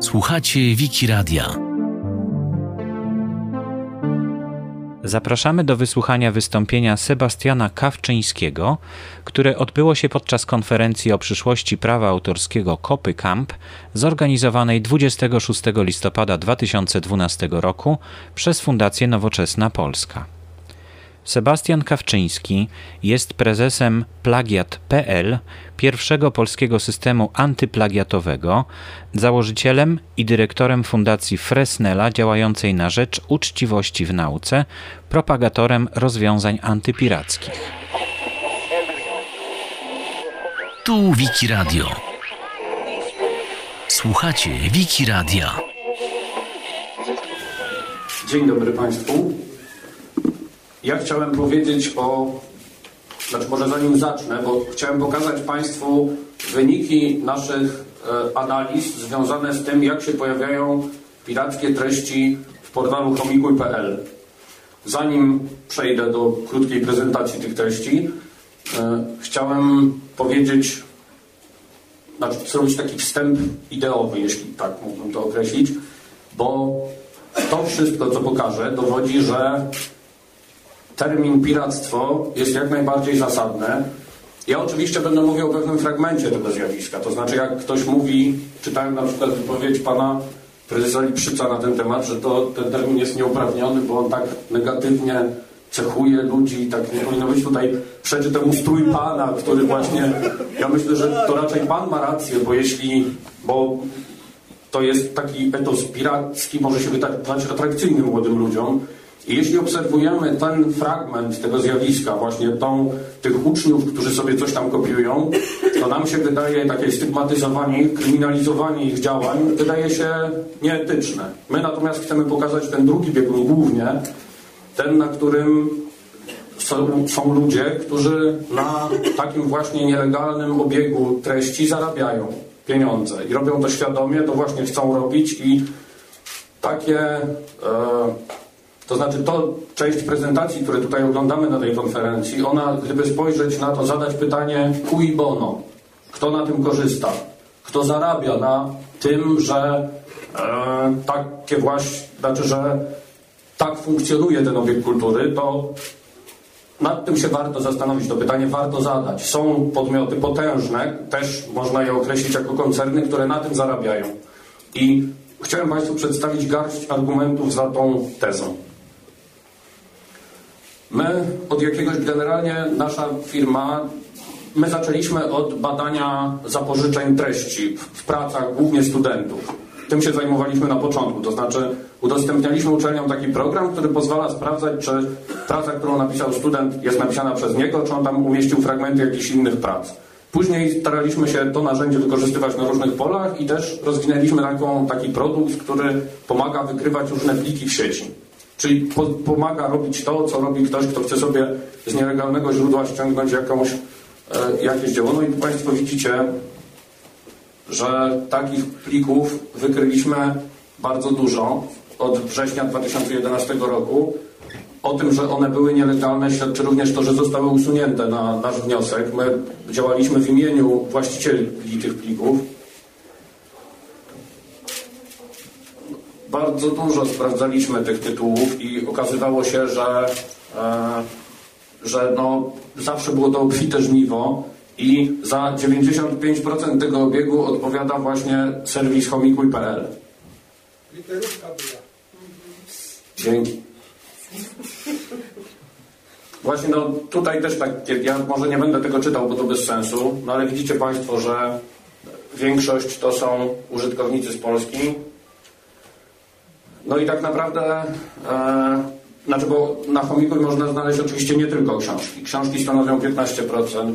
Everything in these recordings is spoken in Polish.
Słuchacie Wiki Radia. Zapraszamy do wysłuchania wystąpienia Sebastiana Kawczyńskiego, które odbyło się podczas konferencji o przyszłości prawa autorskiego Kopy Camp, zorganizowanej 26 listopada 2012 roku przez Fundację Nowoczesna Polska. Sebastian Kawczyński jest prezesem Plagiat.pl, pierwszego polskiego systemu antyplagiatowego, założycielem i dyrektorem Fundacji Fresnela działającej na rzecz uczciwości w nauce, propagatorem rozwiązań antypirackich. Tu Wiki Radio. Słuchacie Wiki Radia. Dzień dobry Państwu. Ja chciałem powiedzieć o, znaczy może zanim zacznę, bo chciałem pokazać Państwu wyniki naszych e, analiz związane z tym, jak się pojawiają pirackie treści w portalu homikuj.pl. Zanim przejdę do krótkiej prezentacji tych treści, e, chciałem powiedzieć, znaczy zrobić taki wstęp ideowy, jeśli tak mógłbym to określić, bo to wszystko, co pokażę, dowodzi, że termin piractwo jest jak najbardziej zasadne. Ja oczywiście będę mówił o pewnym fragmencie tego zjawiska. To znaczy, jak ktoś mówi, czytałem na przykład wypowiedź pana prezesa Liprzyca na ten temat, że to, ten termin jest nieuprawniony, bo on tak negatywnie cechuje ludzi i tak nie powinno być tutaj przejdzie temu strój pana, który właśnie, ja myślę, że to raczej pan ma rację, bo jeśli, bo to jest taki etos piracki, może się wydać atrakcyjny młodym ludziom, i jeśli obserwujemy ten fragment tego zjawiska, właśnie tą, tych uczniów, którzy sobie coś tam kopiują, to nam się wydaje takie stygmatyzowanie, kryminalizowanie ich działań wydaje się nieetyczne. My natomiast chcemy pokazać ten drugi biegun głównie, ten, na którym są, są ludzie, którzy na takim właśnie nielegalnym obiegu treści zarabiają pieniądze i robią to świadomie, to właśnie chcą robić i takie e, to znaczy, to część prezentacji, które tutaj oglądamy na tej konferencji, ona, gdyby spojrzeć na to, zadać pytanie cui bono, kto na tym korzysta, kto zarabia na tym, że e, takie właśnie, znaczy, że tak funkcjonuje ten obiekt kultury, to nad tym się warto zastanowić, to pytanie warto zadać. Są podmioty potężne, też można je określić jako koncerny, które na tym zarabiają. I chciałem Państwu przedstawić garść argumentów za tą tezą. My od jakiegoś, generalnie nasza firma, my zaczęliśmy od badania zapożyczeń treści w pracach głównie studentów. Tym się zajmowaliśmy na początku, to znaczy udostępnialiśmy uczelniom taki program, który pozwala sprawdzać, czy praca, którą napisał student jest napisana przez niego, czy on tam umieścił fragmenty jakichś innych prac. Później staraliśmy się to narzędzie wykorzystywać na różnych polach i też rozwinęliśmy taką, taki produkt, który pomaga wykrywać różne pliki w sieci. Czyli po, pomaga robić to, co robi ktoś, kto chce sobie z nielegalnego źródła ściągnąć jakąś, e, jakieś dzieło. No i Państwo widzicie, że takich plików wykryliśmy bardzo dużo od września 2011 roku. O tym, że one były nielegalne, świadczy również to, że zostały usunięte na nasz wniosek. My działaliśmy w imieniu właścicieli tych plików. Bardzo dużo sprawdzaliśmy tych tytułów i okazywało się, że, e, że no, zawsze było to obfite żniwo i za 95% tego obiegu odpowiada właśnie serwis homikuj.pl. Literówka była. Dzięki. Właśnie no tutaj też tak, ja może nie będę tego czytał, bo to bez sensu, no ale widzicie Państwo, że większość to są użytkownicy z Polski, no i tak naprawdę, e, znaczy bo na Chomikuj można znaleźć oczywiście nie tylko książki. Książki stanowią 15%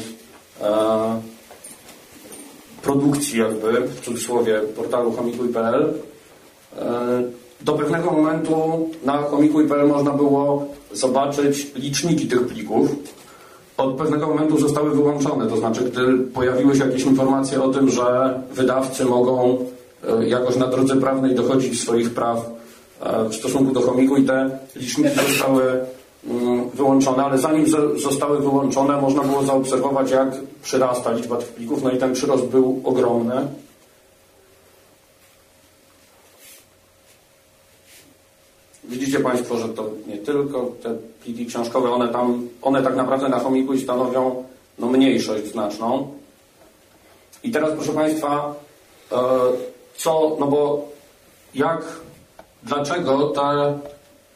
e, produkcji jakby, w cudzysłowie, portalu chomikuj.pl. E, do pewnego momentu na chomikuj.pl można było zobaczyć liczniki tych plików. Od pewnego momentu zostały wyłączone, to znaczy gdy pojawiły się jakieś informacje o tym, że wydawcy mogą e, jakoś na drodze prawnej dochodzić swoich praw E, w stosunku do chomiku i te liczniki zostały mm, wyłączone, ale zanim zostały wyłączone, można było zaobserwować, jak przyrasta liczba tych plików, no i ten przyrost był ogromny. Widzicie Państwo, że to nie tylko te pliki książkowe, one tam, one tak naprawdę na chomiku stanowią no, mniejszość znaczną. I teraz proszę Państwa, e, co, no bo jak dlaczego ta,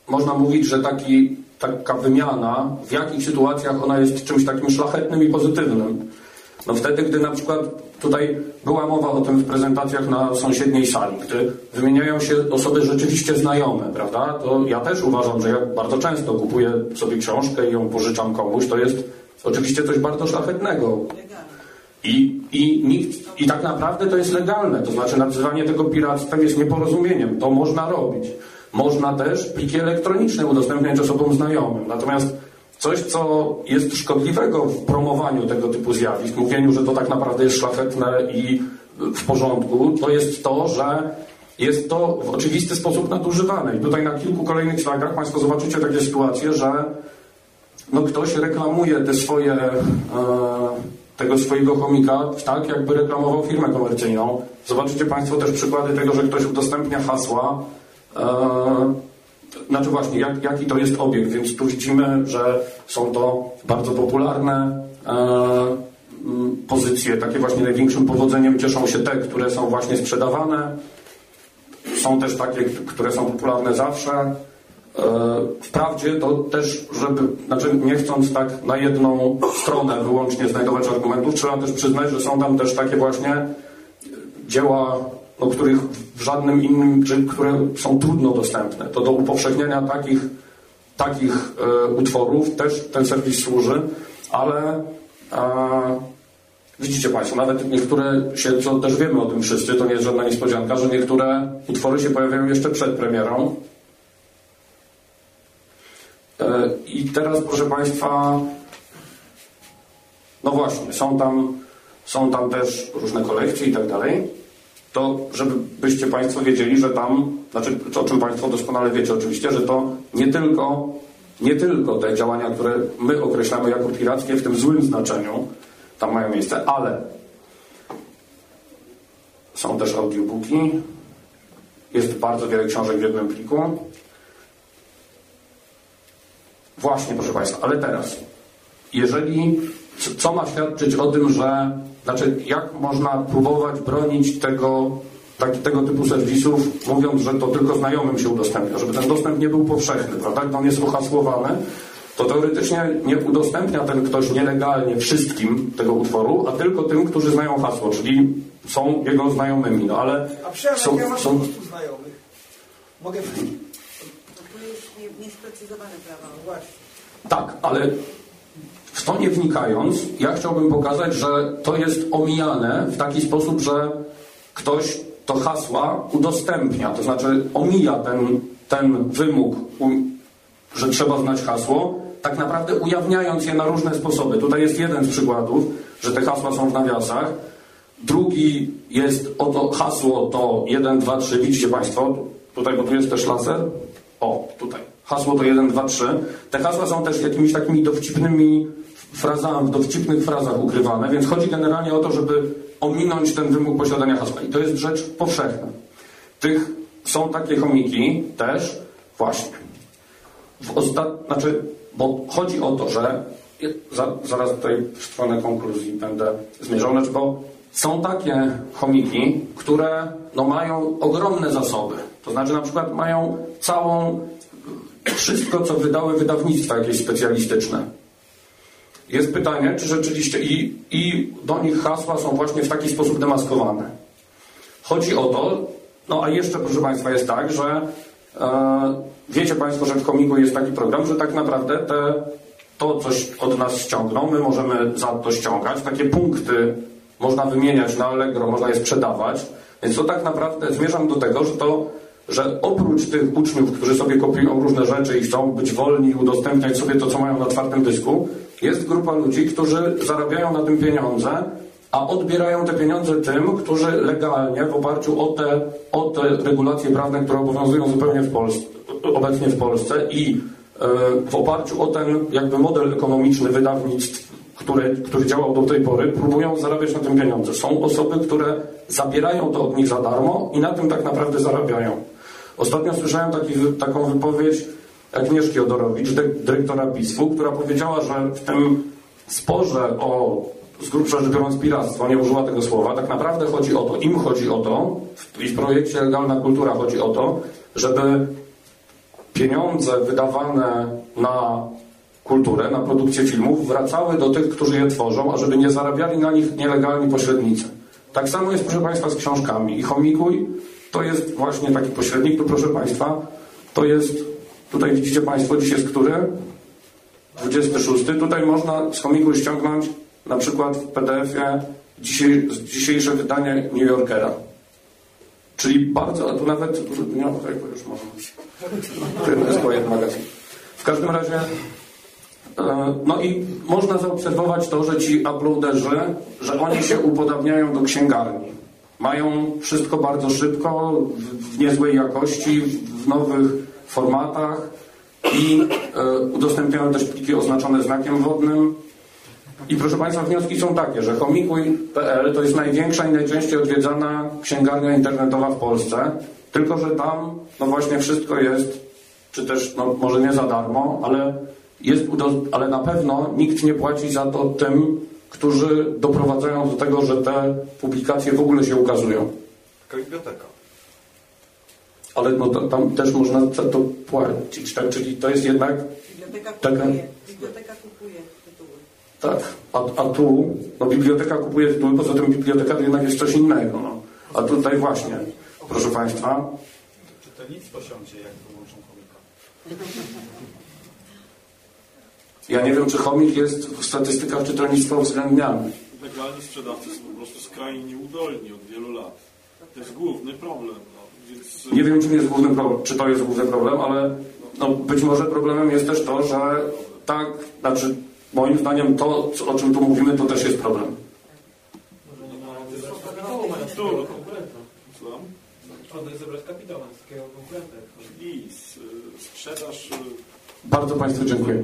można mówić, że taki, taka wymiana, w jakich sytuacjach ona jest czymś takim szlachetnym i pozytywnym? No wtedy, gdy na przykład tutaj była mowa o tym w prezentacjach na sąsiedniej sali, gdy wymieniają się osoby rzeczywiście znajome, prawda? To ja też uważam, że jak bardzo często kupuję sobie książkę i ją pożyczam komuś, to jest oczywiście coś bardzo szlachetnego. I, i, nikt, I tak naprawdę to jest legalne, to znaczy nazywanie tego piractwem jest nieporozumieniem. To można robić. Można też pliki elektroniczne udostępniać osobom znajomym. Natomiast coś, co jest szkodliwego w promowaniu tego typu zjawisk, mówieniu, że to tak naprawdę jest szlachetne i w porządku, to jest to, że jest to w oczywisty sposób nadużywane. I tutaj na kilku kolejnych slajdach Państwo zobaczycie takie sytuacje, że no ktoś reklamuje te swoje, e, tego swojego chomika tak, jakby reklamował firmę komercyjną. Zobaczycie Państwo też przykłady tego, że ktoś udostępnia hasła e, znaczy właśnie, jak, jaki to jest obiekt, więc tu widzimy, że są to bardzo popularne e, pozycje, takie właśnie największym powodzeniem cieszą się te, które są właśnie sprzedawane. Są też takie, które są popularne zawsze. E, wprawdzie to też, żeby, znaczy nie chcąc tak na jedną stronę wyłącznie znajdować argumentów, trzeba też przyznać, że są tam też takie właśnie dzieła o których w żadnym innym, czy które są trudno dostępne. To do upowszechniania takich, takich e, utworów też ten serwis służy, ale e, widzicie Państwo, nawet niektóre się, co też wiemy o tym wszyscy, to nie jest żadna niespodzianka, że niektóre utwory się pojawiają jeszcze przed premierą. E, I teraz, proszę Państwa, no właśnie, są tam, są tam też różne kolekcje i tak dalej to żebyście Państwo wiedzieli, że tam, znaczy o czym Państwo doskonale wiecie oczywiście, że to nie tylko, nie tylko te działania, które my określamy jako pirackie w tym złym znaczeniu, tam mają miejsce, ale są też audiobooki, jest bardzo wiele książek w jednym pliku. Właśnie, proszę Państwa, ale teraz, jeżeli, co ma świadczyć o tym, że znaczy, jak można próbować bronić tego, tak, tego typu serwisów, mówiąc, że to tylko znajomym się udostępnia, żeby ten dostęp nie był powszechny, prawda? Gdy on jest ohasłowany, to teoretycznie nie udostępnia ten ktoś nielegalnie wszystkim tego utworu, a tylko tym, którzy znają hasło, czyli są jego znajomymi. No ale a przecież są, ja mam są... znajomych. Mogę wszystkim. Niesprecyzowane prawo. Właśnie. Tak, ale w to nie wnikając, ja chciałbym pokazać, że to jest omijane w taki sposób, że ktoś to hasła udostępnia, to znaczy omija ten, ten wymóg, że trzeba znać hasło, tak naprawdę ujawniając je na różne sposoby. Tutaj jest jeden z przykładów, że te hasła są w nawiasach. Drugi jest oto hasło to 1, 2, 3, widzicie Państwo, tutaj, bo tu jest też laser. O, tutaj. Hasło to 1, 2, 3. Te hasła są też jakimiś takimi dowcipnymi frazami, w dowcipnych frazach ukrywane, więc chodzi generalnie o to, żeby ominąć ten wymóg posiadania hasła. I to jest rzecz powszechna. Tych są takie chomiki też, właśnie. W ostat... Znaczy, bo chodzi o to, że za, zaraz tutaj w stronę konkluzji będę zmierzał, znaczy, bo są takie chomiki, które no, mają ogromne zasoby. To znaczy na przykład mają całą, wszystko co wydały wydawnictwa jakieś specjalistyczne jest pytanie, czy rzeczywiście i, i do nich hasła są właśnie w taki sposób demaskowane. Chodzi o to, no a jeszcze proszę Państwa jest tak, że e, wiecie Państwo, że w komiku jest taki program, że tak naprawdę te, to coś od nas ściągną, my możemy za to ściągać, takie punkty można wymieniać na Allegro, można je sprzedawać, więc to tak naprawdę zmierzam do tego, że to że oprócz tych uczniów, którzy sobie kopiują różne rzeczy i chcą być wolni i udostępniać sobie to, co mają na otwartym dysku, jest grupa ludzi, którzy zarabiają na tym pieniądze, a odbierają te pieniądze tym, którzy legalnie w oparciu o te, o te regulacje prawne, które obowiązują zupełnie w Polsce, obecnie w Polsce i e, w oparciu o ten jakby model ekonomiczny wydawnictw, który, który działał do tej pory, próbują zarabiać na tym pieniądze. Są osoby, które zabierają to od nich za darmo i na tym tak naprawdę zarabiają. Ostatnio słyszałem taki, taką wypowiedź Agnieszki Odorowicz, dy- dyrektora PISF-u, która powiedziała, że w tym sporze o, z grubsza rzecz biorąc, piractwo, nie użyła tego słowa, tak naprawdę chodzi o to, im chodzi o to, i w projekcie Legalna Kultura chodzi o to, żeby pieniądze wydawane na kulturę, na produkcję filmów wracały do tych, którzy je tworzą, a żeby nie zarabiali na nich nielegalni pośrednicy. Tak samo jest, proszę Państwa, z książkami. I Chomikuj to jest właśnie taki pośrednik, tu proszę Państwa, to jest, tutaj widzicie Państwo, dziś jest który? 26. Tutaj można z Chomikuj ściągnąć na przykład w PDF-ie dzisiejsze wydanie New Yorkera. Czyli bardzo, a tu nawet, nie, tak, bo już można. Jest jeden magazyn. W każdym razie, e, no i można zaobserwować to, że ci uploaderzy, że oni się upodabniają do księgarni. Mają wszystko bardzo szybko, w- niezłej jakości, w nowych formatach i e, udostępniają też pliki oznaczone znakiem wodnym. I proszę Państwa, wnioski są takie, że homikuj.pl to jest największa i najczęściej odwiedzana księgarnia internetowa w Polsce, tylko że tam no właśnie wszystko jest, czy też no może nie za darmo, ale, jest, ale na pewno nikt nie płaci za to tym, którzy doprowadzają do tego, że te publikacje w ogóle się ukazują. Taka biblioteka. Ale no to, tam też można za to płacić, tak? Czyli to jest jednak Biblioteka Taka- kupuje. Biblioteka kupuje tytuły. Tak, a, a tu no, biblioteka kupuje tytuły, poza tym biblioteka to jednak jest coś innego. No. A tutaj właśnie, proszę Państwa, Czytelnictwo siądzie, jak wyłączą komika. ja nie wiem, czy chomik jest w statystykach czytelnictwa uwzględniany. Legalni sprzedawcy są po prostu skrajnie nieudolni od wielu lat. To jest główny problem. No. Więc Nie wiem, czym jest główny problem, czy to jest główny problem, ale no, być może problemem jest też to, że tak, znaczy moim zdaniem to, o czym tu mówimy, to też jest problem. zebrać kapitał na takiego konkurenta. I sprzedaż y, Bardzo Państwu dziękuję.